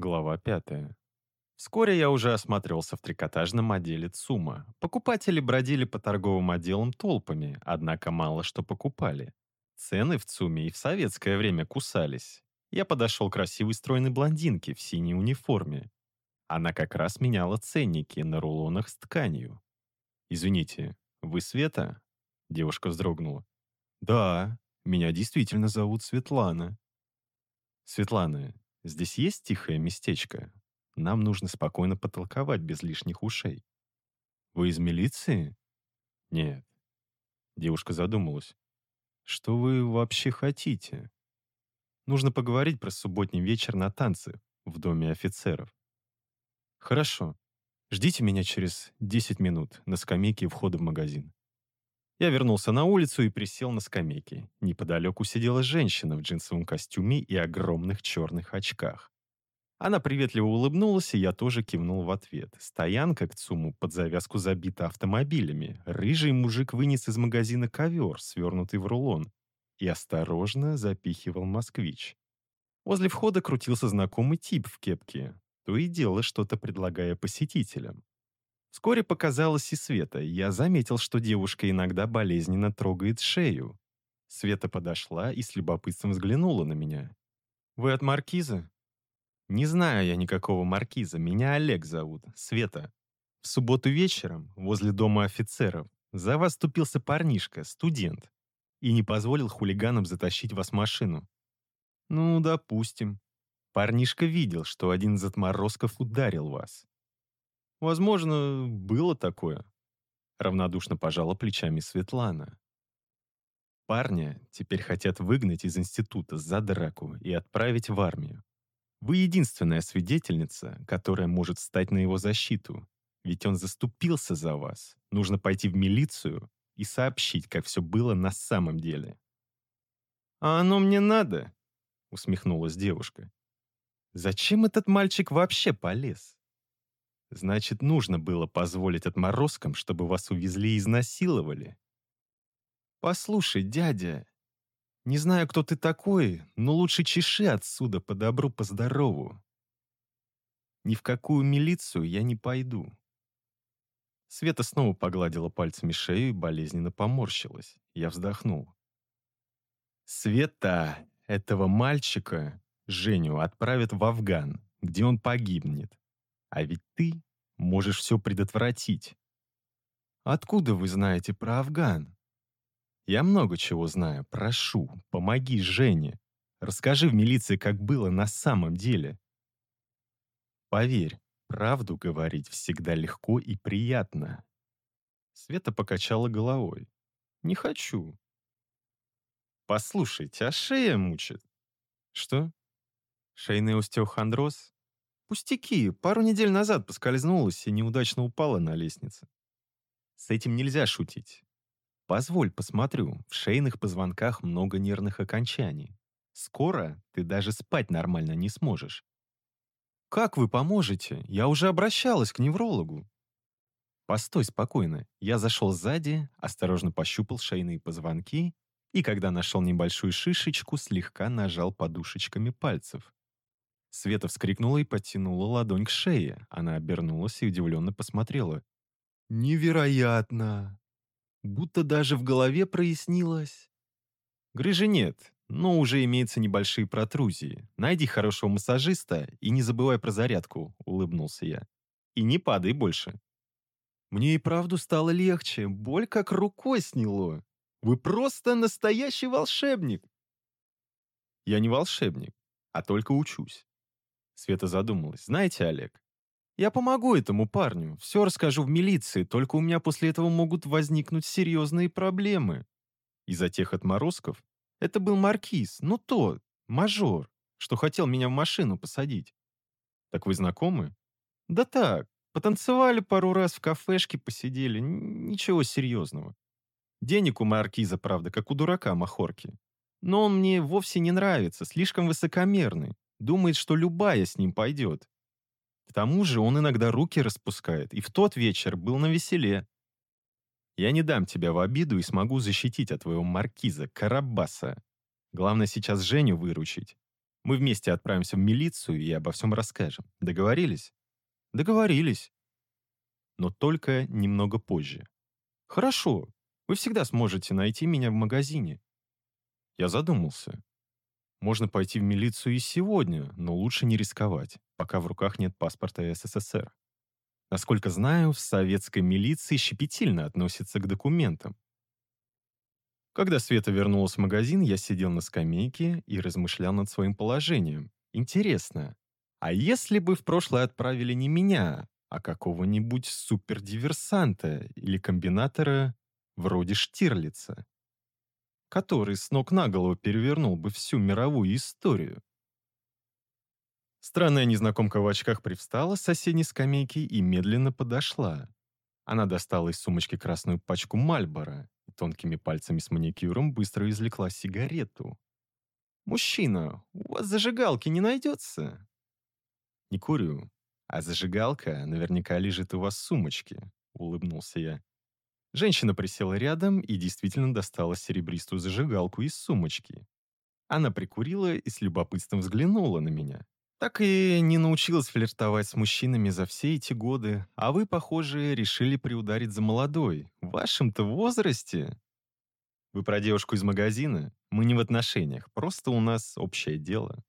Глава 5. Вскоре я уже осматривался в трикотажном отделе ЦУМа. Покупатели бродили по торговым отделам толпами, однако мало что покупали. Цены в ЦУМе и в советское время кусались. Я подошел к красивой стройной блондинке в синей униформе. Она как раз меняла ценники на рулонах с тканью. «Извините, вы Света?» Девушка вздрогнула. «Да, меня действительно зовут Светлана». «Светлана, здесь есть тихое местечко? Нам нужно спокойно потолковать без лишних ушей». «Вы из милиции?» «Нет». Девушка задумалась. «Что вы вообще хотите?» «Нужно поговорить про субботний вечер на танцы в доме офицеров». «Хорошо. Ждите меня через 10 минут на скамейке входа в магазин». Я вернулся на улицу и присел на скамейке. Неподалеку сидела женщина в джинсовом костюме и огромных черных очках. Она приветливо улыбнулась, и я тоже кивнул в ответ. Стоянка к ЦУМу под завязку забита автомобилями. Рыжий мужик вынес из магазина ковер, свернутый в рулон, и осторожно запихивал москвич. Возле входа крутился знакомый тип в кепке, то и дело что-то предлагая посетителям. Вскоре показалась и Света, я заметил, что девушка иногда болезненно трогает шею. Света подошла и с любопытством взглянула на меня. «Вы от Маркиза?» «Не знаю я никакого Маркиза, меня Олег зовут, Света. В субботу вечером, возле дома офицеров, за вас ступился парнишка, студент, и не позволил хулиганам затащить вас в машину». «Ну, допустим. Парнишка видел, что один из отморозков ударил вас. Возможно, было такое. Равнодушно пожала плечами Светлана. Парня теперь хотят выгнать из института за драку и отправить в армию. Вы единственная свидетельница, которая может стать на его защиту. Ведь он заступился за вас. Нужно пойти в милицию и сообщить, как все было на самом деле. «А оно мне надо?» — усмехнулась девушка. «Зачем этот мальчик вообще полез?» Значит, нужно было позволить отморозкам, чтобы вас увезли и изнасиловали. Послушай, дядя, не знаю, кто ты такой, но лучше чеши отсюда по добру, по здорову. Ни в какую милицию я не пойду. Света снова погладила пальцами шею и болезненно поморщилась. Я вздохнул. Света, этого мальчика, Женю, отправят в Афган, где он погибнет. А ведь ты можешь все предотвратить. Откуда вы знаете про Афган? Я много чего знаю. Прошу, помоги Жене. Расскажи в милиции, как было на самом деле. Поверь, правду говорить всегда легко и приятно. Света покачала головой. Не хочу. Послушайте, а шея мучит. Что? Шейный остеохондроз? Пустяки, пару недель назад поскользнулась и неудачно упала на лестнице. С этим нельзя шутить. Позволь, посмотрю, в шейных позвонках много нервных окончаний. Скоро ты даже спать нормально не сможешь. Как вы поможете? Я уже обращалась к неврологу. Постой спокойно. Я зашел сзади, осторожно пощупал шейные позвонки и, когда нашел небольшую шишечку, слегка нажал подушечками пальцев. Света вскрикнула и подтянула ладонь к шее. Она обернулась и удивленно посмотрела. «Невероятно! Будто даже в голове прояснилось». «Грыжи нет, но уже имеются небольшие протрузии. Найди хорошего массажиста и не забывай про зарядку», — улыбнулся я. «И не падай больше». «Мне и правду стало легче, боль как рукой сняло. Вы просто настоящий волшебник!» «Я не волшебник, а только учусь. Света задумалась. «Знаете, Олег, я помогу этому парню, все расскажу в милиции, только у меня после этого могут возникнуть серьезные проблемы. Из-за тех отморозков это был маркиз, ну тот, мажор, что хотел меня в машину посадить. Так вы знакомы? Да так, потанцевали пару раз в кафешке, посидели, ничего серьезного. Денег у маркиза, правда, как у дурака махорки. Но он мне вовсе не нравится, слишком высокомерный. Думает, что любая с ним пойдет. К тому же он иногда руки распускает, и в тот вечер был на веселе. Я не дам тебя в обиду и смогу защитить от твоего маркиза, Карабаса. Главное сейчас Женю выручить. Мы вместе отправимся в милицию и обо всем расскажем. Договорились? Договорились. Но только немного позже. Хорошо. Вы всегда сможете найти меня в магазине. Я задумался. Можно пойти в милицию и сегодня, но лучше не рисковать, пока в руках нет паспорта СССР. Насколько знаю, в советской милиции щепетильно относятся к документам. Когда Света вернулась в магазин, я сидел на скамейке и размышлял над своим положением. Интересно, а если бы в прошлое отправили не меня, а какого-нибудь супердиверсанта или комбинатора вроде Штирлица? Который с ног на голову перевернул бы всю мировую историю. Странная незнакомка в очках привстала с соседней скамейки и медленно подошла. Она достала из сумочки красную пачку Мальбора и тонкими пальцами с маникюром быстро извлекла сигарету. «Мужчина, у вас зажигалки не найдется?» «Не курю, а зажигалка наверняка лежит у вас в сумочке», — улыбнулся я. Женщина присела рядом и действительно достала серебристую зажигалку из сумочки. Она прикурила и с любопытством взглянула на меня. Так и не научилась флиртовать с мужчинами за все эти годы, а вы, похоже, решили приударить за молодой, в вашем-то возрасте. Вы про девушку из магазина? Мы не в отношениях, просто у нас общее дело.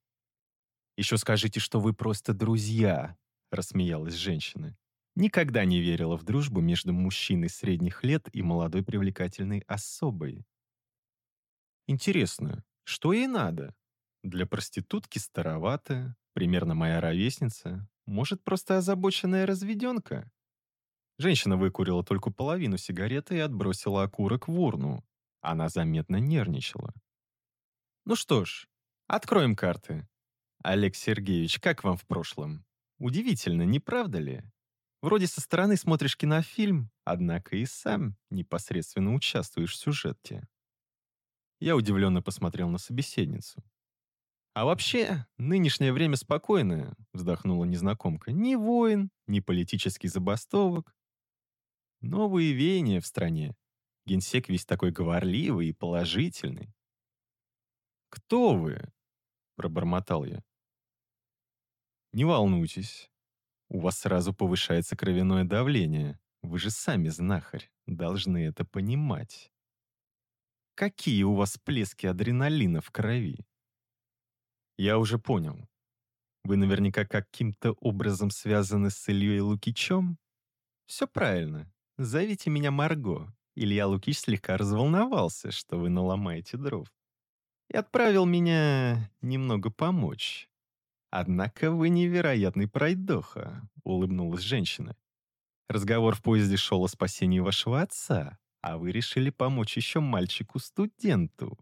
Еще скажите, что вы просто друзья, рассмеялась женщина. Никогда не верила в дружбу между мужчиной средних лет и молодой привлекательной особой. Интересно, что ей надо? Для проститутки старовато, примерно моя ровесница, может, просто озабоченная разведенка? Женщина выкурила только половину сигареты и отбросила окурок в урну. Она заметно нервничала. «Ну что ж, откроем карты. Олег Сергеевич, как вам в прошлом? Удивительно, не правда ли?» Вроде со стороны смотришь кинофильм, однако и сам непосредственно участвуешь в сюжете. Я удивленно посмотрел на собеседницу. «А вообще, нынешнее время спокойное», — вздохнула незнакомка. «Ни войн, ни политический забастовок. Новые веяния в стране. Генсек весь такой говорливый и положительный». «Кто вы?» — пробормотал я. «Не волнуйтесь, у вас сразу повышается кровяное давление. Вы же сами знахарь, должны это понимать. Какие у вас плески адреналина в крови? Я уже понял. Вы наверняка каким-то образом связаны с Ильей Лукичем? Все правильно. Зовите меня Марго. Илья Лукич слегка разволновался, что вы наломаете дров. И отправил меня немного помочь. «Однако вы невероятный пройдоха», — улыбнулась женщина. «Разговор в поезде шел о спасении вашего отца, а вы решили помочь еще мальчику-студенту».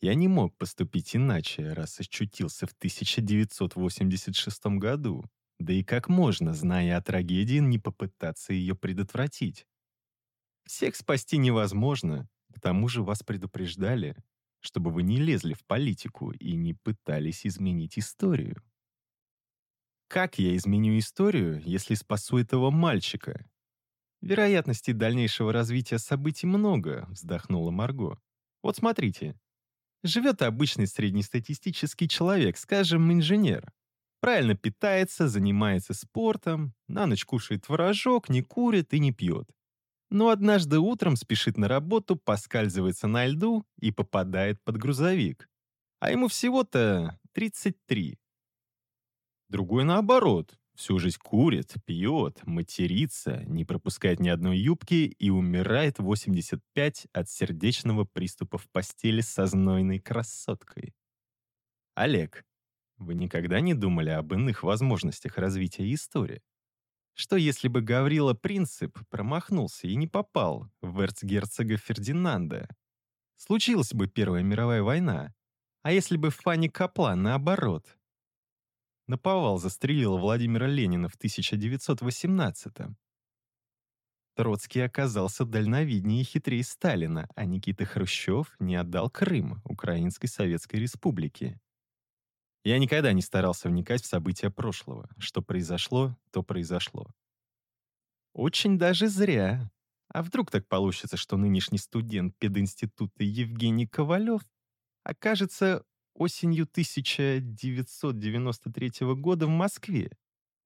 Я не мог поступить иначе, раз очутился в 1986 году. Да и как можно, зная о трагедии, не попытаться ее предотвратить? Всех спасти невозможно, к тому же вас предупреждали чтобы вы не лезли в политику и не пытались изменить историю. Как я изменю историю, если спасу этого мальчика? Вероятностей дальнейшего развития событий много, вздохнула Марго. Вот смотрите. Живет обычный среднестатистический человек, скажем, инженер. Правильно питается, занимается спортом, на ночь кушает творожок, не курит и не пьет но однажды утром спешит на работу, поскальзывается на льду и попадает под грузовик. А ему всего-то 33. Другой наоборот. Всю жизнь курит, пьет, матерится, не пропускает ни одной юбки и умирает в 85 от сердечного приступа в постели со знойной красоткой. Олег, вы никогда не думали об иных возможностях развития истории? Что если бы Гаврила Принцип промахнулся и не попал в эрцгерцога Фердинанда? Случилась бы Первая мировая война. А если бы Фанни Каплан наоборот? Наповал застрелила Владимира Ленина в 1918-м. Троцкий оказался дальновиднее и хитрее Сталина, а Никита Хрущев не отдал Крым Украинской Советской Республике. Я никогда не старался вникать в события прошлого. Что произошло, то произошло. Очень даже зря. А вдруг так получится, что нынешний студент пединститута Евгений Ковалев окажется осенью 1993 года в Москве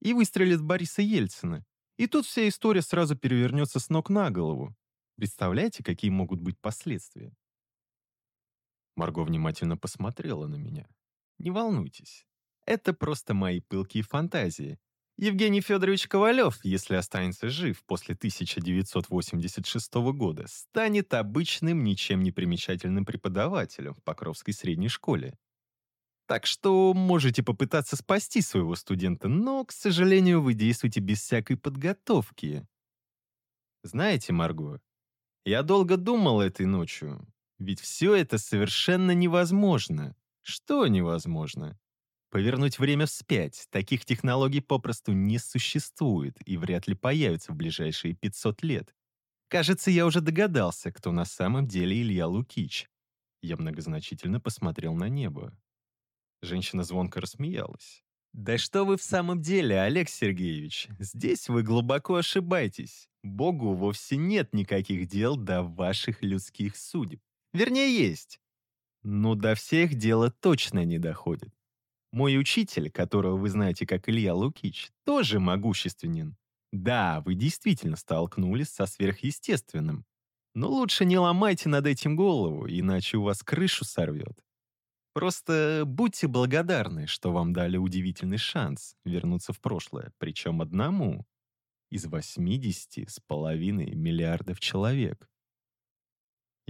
и выстрелит Бориса Ельцина. И тут вся история сразу перевернется с ног на голову. Представляете, какие могут быть последствия? Марго внимательно посмотрела на меня. Не волнуйтесь, это просто мои пылкие фантазии. Евгений Федорович Ковалев, если останется жив после 1986 года, станет обычным, ничем не примечательным преподавателем в Покровской средней школе. Так что можете попытаться спасти своего студента, но, к сожалению, вы действуете без всякой подготовки. Знаете, Марго, я долго думал этой ночью, ведь все это совершенно невозможно. Что невозможно? Повернуть время вспять. Таких технологий попросту не существует и вряд ли появятся в ближайшие 500 лет. Кажется, я уже догадался, кто на самом деле Илья Лукич. Я многозначительно посмотрел на небо. Женщина звонко рассмеялась. «Да что вы в самом деле, Олег Сергеевич? Здесь вы глубоко ошибаетесь. Богу вовсе нет никаких дел до ваших людских судеб. Вернее, есть. Но до всех дело точно не доходит. Мой учитель, которого вы знаете как Илья Лукич, тоже могущественен. Да, вы действительно столкнулись со сверхъестественным. Но лучше не ломайте над этим голову, иначе у вас крышу сорвет. Просто будьте благодарны, что вам дали удивительный шанс вернуться в прошлое, причем одному из 80 с половиной миллиардов человек.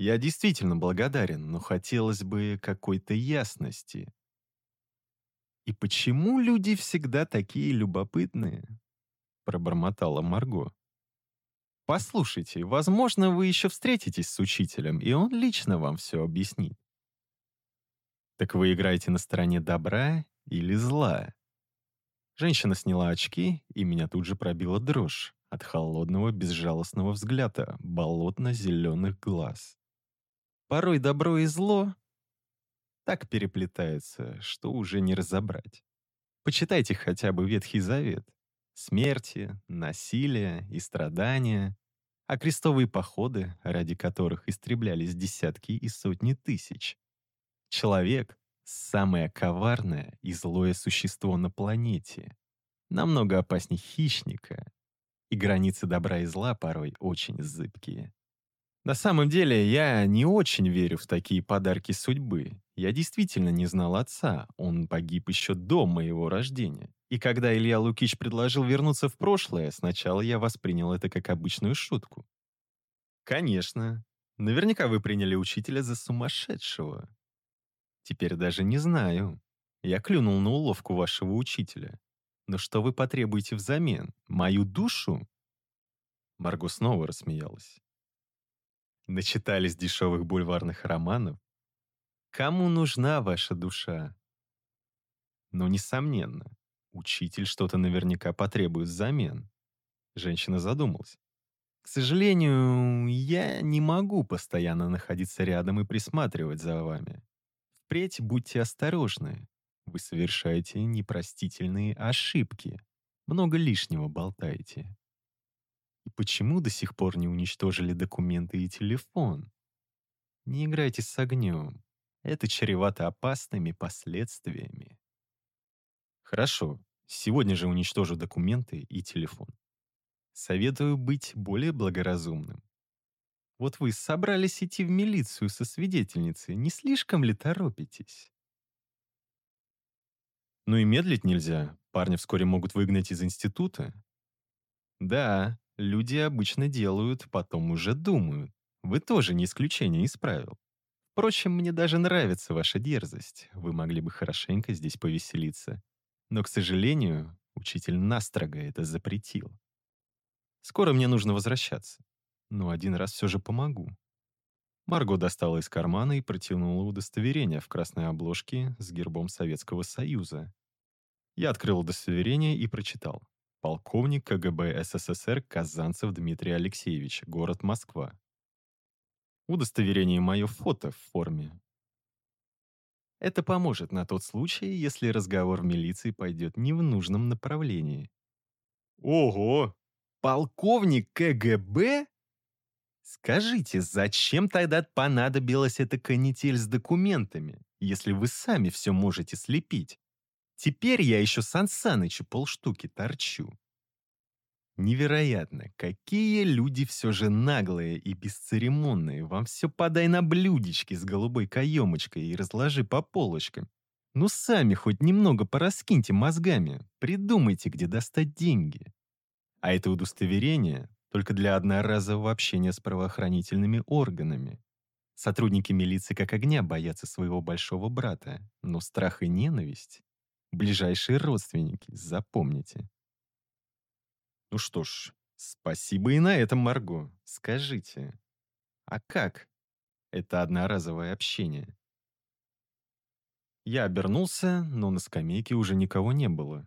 Я действительно благодарен, но хотелось бы какой-то ясности. «И почему люди всегда такие любопытные?» — пробормотала Марго. «Послушайте, возможно, вы еще встретитесь с учителем, и он лично вам все объяснит». «Так вы играете на стороне добра или зла?» Женщина сняла очки, и меня тут же пробила дрожь от холодного безжалостного взгляда болотно-зеленых глаз. Порой добро и зло так переплетается, что уже не разобрать. Почитайте хотя бы Ветхий Завет. Смерти, насилие и страдания, а крестовые походы, ради которых истреблялись десятки и сотни тысяч. Человек — самое коварное и злое существо на планете. Намного опаснее хищника. И границы добра и зла порой очень зыбкие. На самом деле, я не очень верю в такие подарки судьбы. Я действительно не знал отца, он погиб еще до моего рождения. И когда Илья Лукич предложил вернуться в прошлое, сначала я воспринял это как обычную шутку. Конечно. Наверняка вы приняли учителя за сумасшедшего. Теперь даже не знаю. Я клюнул на уловку вашего учителя. Но что вы потребуете взамен? Мою душу? Марго снова рассмеялась начитались дешевых бульварных романов? Кому нужна ваша душа? Но, несомненно, учитель что-то наверняка потребует взамен. Женщина задумалась. К сожалению, я не могу постоянно находиться рядом и присматривать за вами. Впредь будьте осторожны. Вы совершаете непростительные ошибки. Много лишнего болтаете. И почему до сих пор не уничтожили документы и телефон? Не играйте с огнем. Это чревато опасными последствиями. Хорошо, сегодня же уничтожу документы и телефон. Советую быть более благоразумным. Вот вы собрались идти в милицию со свидетельницей, не слишком ли торопитесь? Ну и медлить нельзя. Парня вскоре могут выгнать из института. Да, Люди обычно делают, потом уже думают. Вы тоже не исключение из правил. Впрочем, мне даже нравится ваша дерзость. Вы могли бы хорошенько здесь повеселиться. Но, к сожалению, учитель настрого это запретил. Скоро мне нужно возвращаться. Но один раз все же помогу. Марго достала из кармана и протянула удостоверение в красной обложке с гербом Советского Союза. Я открыл удостоверение и прочитал. Полковник КГБ СССР Казанцев Дмитрий Алексеевич, город Москва. Удостоверение мое фото в форме. Это поможет на тот случай, если разговор в милиции пойдет не в нужном направлении. Ого! Полковник КГБ? Скажите, зачем тогда понадобилась эта канитель с документами? если вы сами все можете слепить? Теперь я еще Сан Санычу полштуки торчу. Невероятно, какие люди все же наглые и бесцеремонные. Вам все подай на блюдечке с голубой каемочкой и разложи по полочкам. Ну сами хоть немного пораскиньте мозгами, придумайте, где достать деньги. А это удостоверение только для одноразового общения с правоохранительными органами. Сотрудники милиции как огня боятся своего большого брата, но страх и ненависть — ближайшие родственники, запомните. Ну что ж, спасибо и на этом, Марго. Скажите, а как это одноразовое общение? Я обернулся, но на скамейке уже никого не было.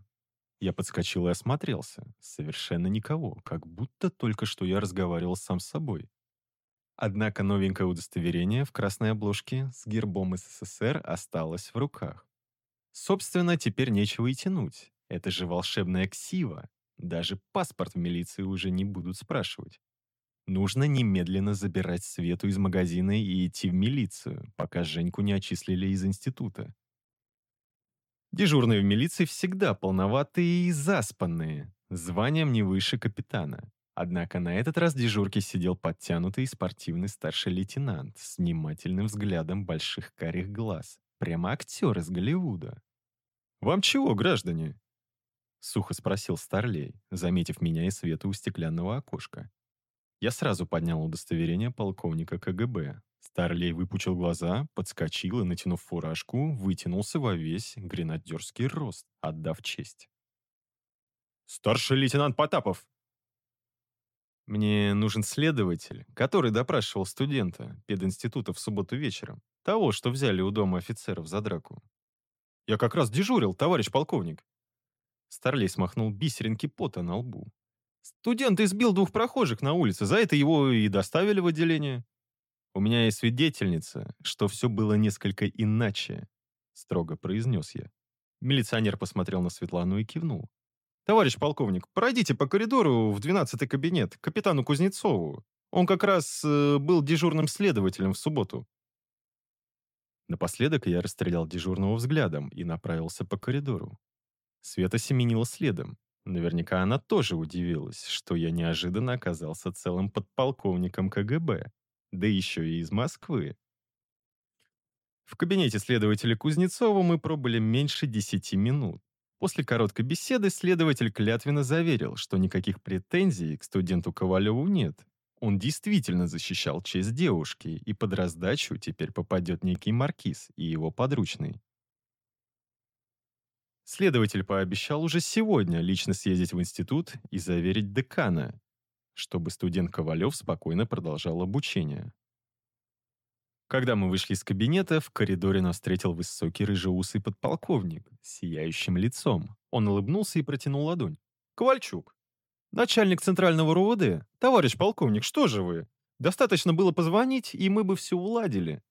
Я подскочил и осмотрелся. Совершенно никого, как будто только что я разговаривал сам с собой. Однако новенькое удостоверение в красной обложке с гербом СССР осталось в руках. Собственно, теперь нечего и тянуть. Это же волшебная ксива, даже паспорт в милиции уже не будут спрашивать. Нужно немедленно забирать Свету из магазина и идти в милицию, пока Женьку не отчислили из института. Дежурные в милиции всегда полноватые и заспанные, званием не выше капитана. Однако на этот раз дежурки сидел подтянутый и спортивный старший лейтенант с внимательным взглядом больших карих глаз. Прямо актер из Голливуда. «Вам чего, граждане?» Сухо спросил Старлей, заметив меня и Свету у стеклянного окошка. Я сразу поднял удостоверение полковника КГБ. Старлей выпучил глаза, подскочил и, натянув фуражку, вытянулся во весь гренадерский рост, отдав честь. «Старший лейтенант Потапов!» «Мне нужен следователь, который допрашивал студента пединститута в субботу вечером, того, что взяли у дома офицеров за драку. Я как раз дежурил, товарищ полковник. Старлей смахнул бисеринки пота на лбу. «Студент избил двух прохожих на улице, за это его и доставили в отделение». «У меня есть свидетельница, что все было несколько иначе», — строго произнес я. Милиционер посмотрел на Светлану и кивнул. «Товарищ полковник, пройдите по коридору в двенадцатый кабинет, к капитану Кузнецову. Он как раз э, был дежурным следователем в субботу». Напоследок я расстрелял дежурного взглядом и направился по коридору. Света семенила следом. Наверняка она тоже удивилась, что я неожиданно оказался целым подполковником КГБ, да еще и из Москвы. В кабинете следователя Кузнецова мы пробыли меньше десяти минут. После короткой беседы следователь клятвенно заверил, что никаких претензий к студенту Ковалеву нет. Он действительно защищал честь девушки, и под раздачу теперь попадет некий маркиз и его подручный. Следователь пообещал уже сегодня лично съездить в институт и заверить декана, чтобы студент Ковалев спокойно продолжал обучение. Когда мы вышли из кабинета, в коридоре нас встретил высокий рыжеусый подполковник с сияющим лицом. Он улыбнулся и протянул ладонь. «Ковальчук, начальник центрального РУВД. Товарищ полковник, что же вы? Достаточно было позвонить, и мы бы все уладили».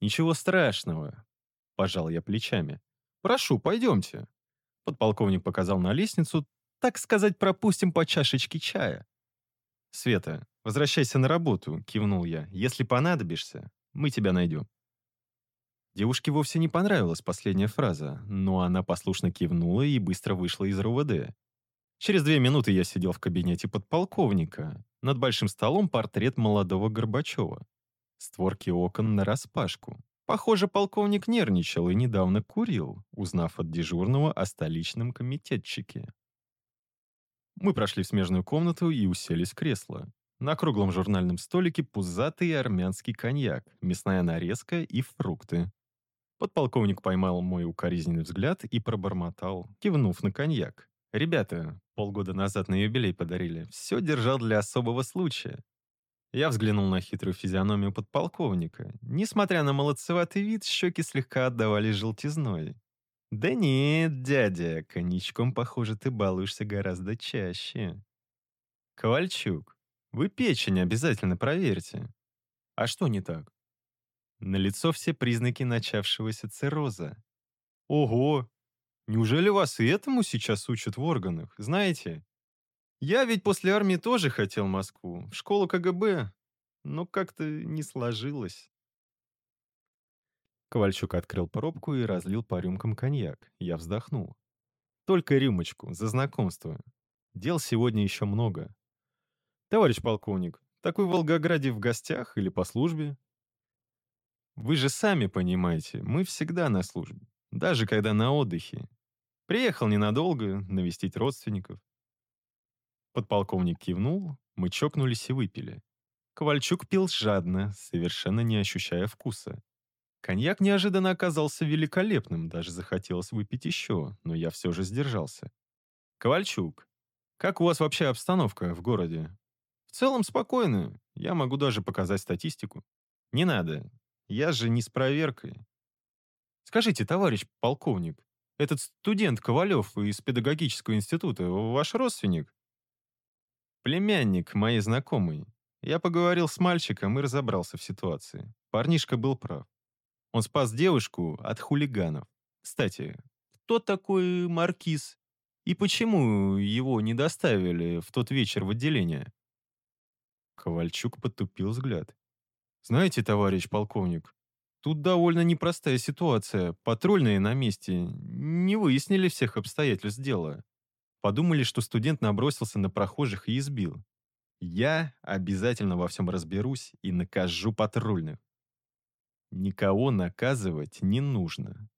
«Ничего страшного», — пожал я плечами. Прошу, пойдемте». Подполковник показал на лестницу. «Так сказать, пропустим по чашечке чая». «Света, возвращайся на работу», — кивнул я. «Если понадобишься, мы тебя найдем». Девушке вовсе не понравилась последняя фраза, но она послушно кивнула и быстро вышла из РУВД. Через две минуты я сидел в кабинете подполковника. Над большим столом портрет молодого Горбачева. Створки окон нараспашку. Похоже, полковник нервничал и недавно курил, узнав от дежурного о столичном комитетчике. Мы прошли в смежную комнату и уселись в кресло. На круглом журнальном столике пузатый армянский коньяк, мясная нарезка и фрукты. Подполковник поймал мой укоризненный взгляд и пробормотал, кивнув на коньяк. «Ребята, полгода назад на юбилей подарили. Все держал для особого случая. Я взглянул на хитрую физиономию подполковника. Несмотря на молодцеватый вид, щеки слегка отдавали желтизной. «Да нет, дядя, коньячком, похоже, ты балуешься гораздо чаще». «Ковальчук, вы печень обязательно проверьте». «А что не так?» На лицо все признаки начавшегося цирроза. «Ого! Неужели вас и этому сейчас учат в органах? Знаете, я ведь после армии тоже хотел Москву, в школу КГБ, но как-то не сложилось. Ковальчук открыл пробку и разлил по рюмкам коньяк. Я вздохнул. Только рюмочку, за знакомство. Дел сегодня еще много. Товарищ полковник, такой в Волгограде в гостях или по службе? Вы же сами понимаете, мы всегда на службе. Даже когда на отдыхе. Приехал ненадолго навестить родственников. Подполковник кивнул, мы чокнулись и выпили. Ковальчук пил жадно, совершенно не ощущая вкуса. Коньяк неожиданно оказался великолепным, даже захотелось выпить еще, но я все же сдержался. «Ковальчук, как у вас вообще обстановка в городе?» «В целом спокойно. Я могу даже показать статистику». «Не надо. Я же не с проверкой». «Скажите, товарищ полковник, этот студент Ковалев из педагогического института ваш родственник?» «Племянник моей знакомой. Я поговорил с мальчиком и разобрался в ситуации. Парнишка был прав. Он спас девушку от хулиганов. Кстати, кто такой Маркиз? И почему его не доставили в тот вечер в отделение? Ковальчук потупил взгляд. Знаете, товарищ полковник, тут довольно непростая ситуация. Патрульные на месте не выяснили всех обстоятельств дела. Подумали, что студент набросился на прохожих и избил. Я обязательно во всем разберусь и накажу патрульных. Никого наказывать не нужно.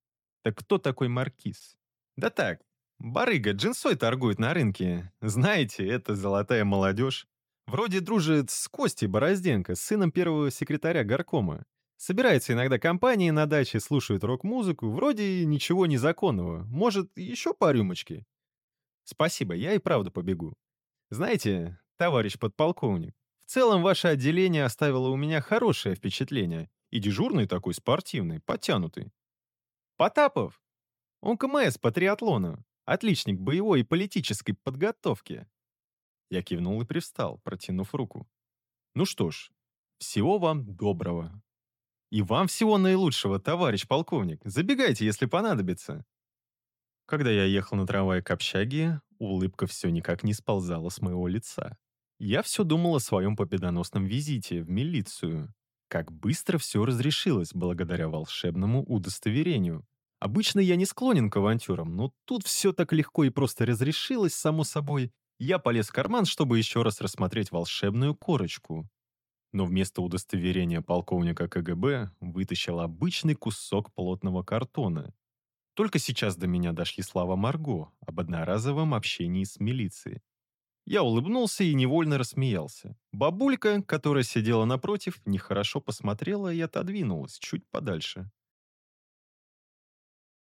Так кто такой маркиз? Да так, барыга джинсой торгует на рынке. Знаете, это золотая молодежь. Вроде дружит с Костей Борозденко, сыном первого секретаря горкома. Собирается иногда компании на даче, слушают рок-музыку. Вроде ничего незаконного. Может, еще по рюмочке? Спасибо, я и правда побегу. Знаете, товарищ подполковник, в целом ваше отделение оставило у меня хорошее впечатление. И дежурный такой спортивный, подтянутый. Потапов! Он КМС по триатлону. Отличник боевой и политической подготовки. Я кивнул и привстал, протянув руку. Ну что ж, всего вам доброго. И вам всего наилучшего, товарищ полковник. Забегайте, если понадобится. Когда я ехал на трамвае к общаге, улыбка все никак не сползала с моего лица. Я все думал о своем победоносном визите в милицию. Как быстро все разрешилось благодаря волшебному удостоверению. Обычно я не склонен к авантюрам, но тут все так легко и просто разрешилось, само собой. Я полез в карман, чтобы еще раз рассмотреть волшебную корочку. Но вместо удостоверения полковника КГБ вытащил обычный кусок плотного картона. Только сейчас до меня дошли слова Марго об одноразовом общении с милицией. Я улыбнулся и невольно рассмеялся. Бабулька, которая сидела напротив, нехорошо посмотрела и отодвинулась чуть подальше.